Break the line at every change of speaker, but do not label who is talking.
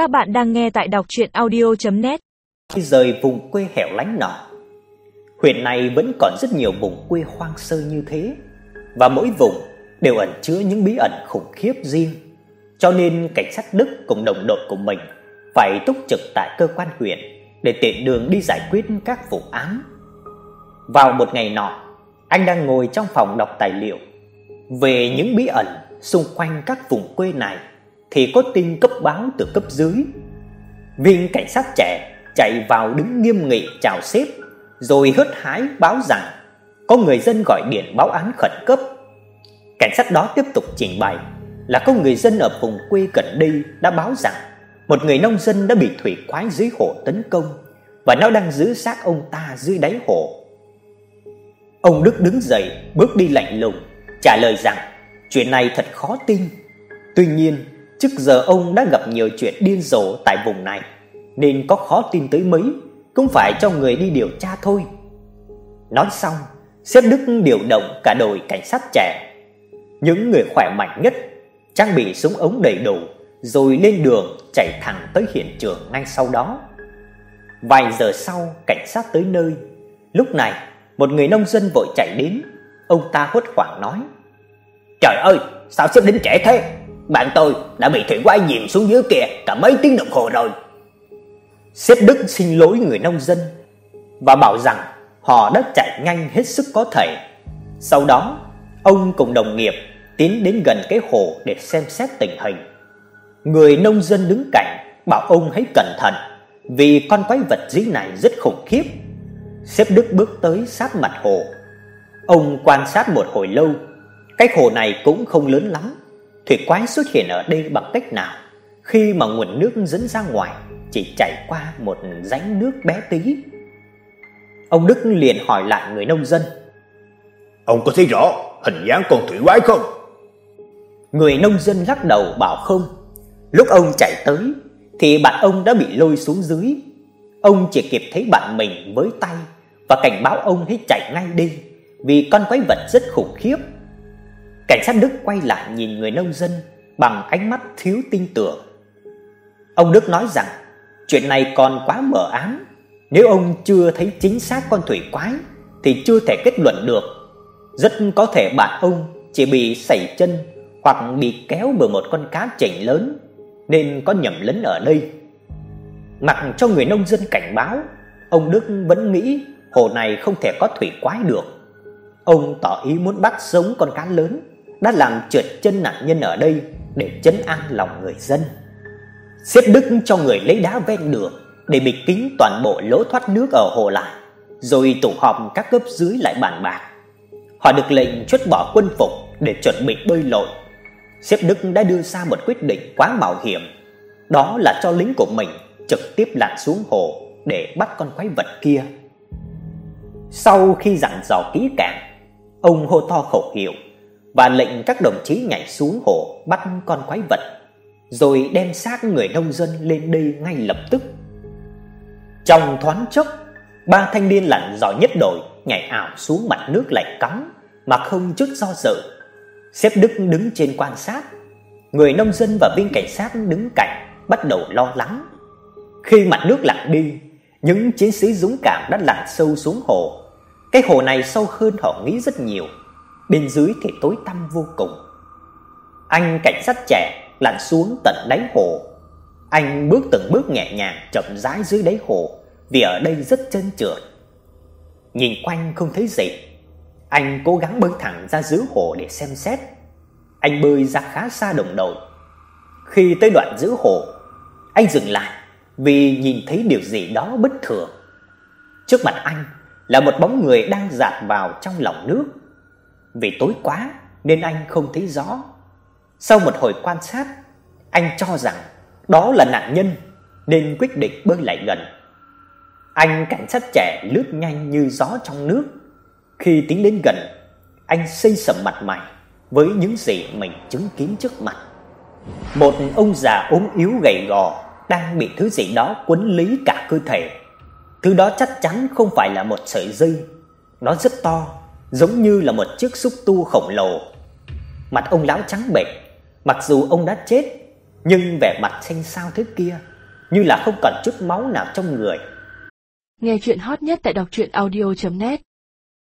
Các bạn đang nghe tại đọc audio net
Rời vùng quê hẻo lánh nọ. Huyện này vẫn còn rất nhiều vùng quê hoang sơ như thế, và mỗi vùng đều ẩn chứa những bí ẩn khủng khiếp riêng. Cho nên cảnh sát Đức cùng đồng đội của mình phải túc trực tại cơ quan huyện để tiện đường đi giải quyết các vụ án. Vào một ngày nọ, anh đang ngồi trong phòng đọc tài liệu về những bí ẩn xung quanh các vùng quê này thì có tin cấp báo từ cấp dưới. Viên cảnh sát trẻ chạy vào đứng nghiêm nghị chào sếp, rồi hớt hái báo rằng có người dân gọi điện báo án khẩn cấp. Cảnh sát đó tiếp tục trình bày là có người dân ở vùng quê gần đây đã báo rằng một người nông dân đã bị thủy quái dưới hồ tấn công và nó đang giữ xác ông ta dưới đáy hồ. Ông Đức đứng dậy, bước đi lạnh lùng, trả lời rằng chuyện này thật khó tin. Tuy nhiên, trước giờ ông đã gặp nhiều chuyện điên rồ tại vùng này, nên có khó tin tới mấy cũng phải cho người đi điều tra thôi. Nói xong, sếp Đức điều động cả đội cảnh sát trẻ, những người khỏe mạnh nhất, trang bị súng ống đầy đủ, rồi lên đường chạy thẳng tới hiện trường ngay sau đó. Vài giờ sau, cảnh sát tới nơi. Lúc này, một người nông dân vội chạy đến, ông ta hốt hoảng nói: "Trời ơi, sao sếp đến trễ thế? Bạn tôi đã bị thủy quái dìm xuống dưới kia cả mấy tiếng đồng hồ rồi." Sếp Đức xin lỗi người nông dân và bảo rằng họ đã chạy nhanh hết sức có thể. Sau đó, ông cùng đồng nghiệp tiến đến gần cái hồ để xem xét tình hình. Người nông dân đứng cạnh bảo ông hãy cẩn thận vì con quái vật dưới này rất khủng khiếp. Sếp Đức bước tới sát mặt hồ. Ông quan sát một hồi lâu. Cái hồ này cũng không lớn lắm. Thủy quái xuất hiện ở đây bằng cách nào? Khi mà nguồn nước dẫn ra ngoài chỉ chảy qua một rãnh nước bé tí. Ông Đức liền hỏi lại người nông dân.
Ông có thấy rõ hình dáng con thủy quái không?
Người nông dân lắc đầu bảo không. Lúc ông chạy tới thì bạn ông đã bị lôi xuống dưới. Ông chỉ kịp thấy bạn mình với tay và cảnh báo ông hãy chạy ngay đi vì con quái vật rất khủng khiếp. Cảnh sát Đức quay lại nhìn người nông dân bằng ánh mắt thiếu tin tưởng. Ông Đức nói rằng chuyện này còn quá mờ ám, nếu ông chưa thấy chính xác con thủy quái thì chưa thể kết luận được. Rất có thể bạn ông chỉ bị sẩy chân hoặc bị kéo bởi một con cá chảnh lớn nên có nhầm lẫn ở đây. Mặc cho người nông dân cảnh báo, ông Đức vẫn nghĩ hồ này không thể có thủy quái được. Ông tỏ ý muốn bắt sống con cá lớn, đã làm trượt chân nạn nhân ở đây để trấn an lòng người dân. Xếp Đức cho người lấy đá ven đường để bịt kín toàn bộ lỗ thoát nước ở hồ lại, rồi tụ họp các cấp dưới lại bàn bạc. Họ được lệnh chốt bỏ quân phục để chuẩn bị bơi lội. Xếp Đức đã đưa ra một quyết định quá mạo hiểm, đó là cho lính của mình trực tiếp lặn xuống hồ để bắt con quái vật kia. Sau khi dặn dò kỹ càng, ông hô to khẩu hiệu và lệnh các đồng chí nhảy xuống hồ bắt con quái vật, rồi đem xác người nông dân lên đây ngay lập tức. Trong thoáng chốc, ba thanh niên lặn giỏi nhất đội nhảy ảo xuống mặt nước lạnh cóng mà không chút do dự. Sếp Đức đứng trên quan sát, người nông dân và viên cảnh sát đứng cạnh bắt đầu lo lắng. Khi mặt nước lặng đi, những chiến sĩ dũng cảm đã lặn sâu xuống hồ. Cái hồ này sâu hơn họ nghĩ rất nhiều, bên dưới thì tối tăm vô cùng. Anh cảnh sát trẻ lặn xuống tận đáy hồ. Anh bước từng bước nhẹ nhàng chậm rãi dưới đáy hồ, vì ở đây rất trơn trượt. Nhìn quanh không thấy gì. Anh cố gắng bơi thẳng ra giữa hồ để xem xét. Anh bơi ra khá xa đồng đội. Khi tới đoạn giữa hồ, anh dừng lại vì nhìn thấy điều gì đó bất thường. Trước mặt anh là một bóng người đang dạt vào trong lòng nước. Vì tối quá nên anh không thấy rõ. Sau một hồi quan sát, anh cho rằng đó là nạn nhân nên quyết định bơi lại gần. Anh cảnh sát trẻ lướt nhanh như gió trong nước. Khi tiến đến gần, anh xây sầm mặt mày với những gì mình chứng kiến trước mặt. Một ông già ốm yếu gầy gò đang bị thứ gì đó quấn lấy cả cơ thể. Thứ đó chắc chắn không phải là một sợi dây, nó rất to, giống như là một chiếc xúc tu khổng lồ. Mặt ông lão trắng bệch, mặc dù ông đã chết, nhưng vẻ mặt xanh xao thế kia, như là không còn chút máu nào trong người.
Nghe chuyện hot nhất tại đọc truyện audio net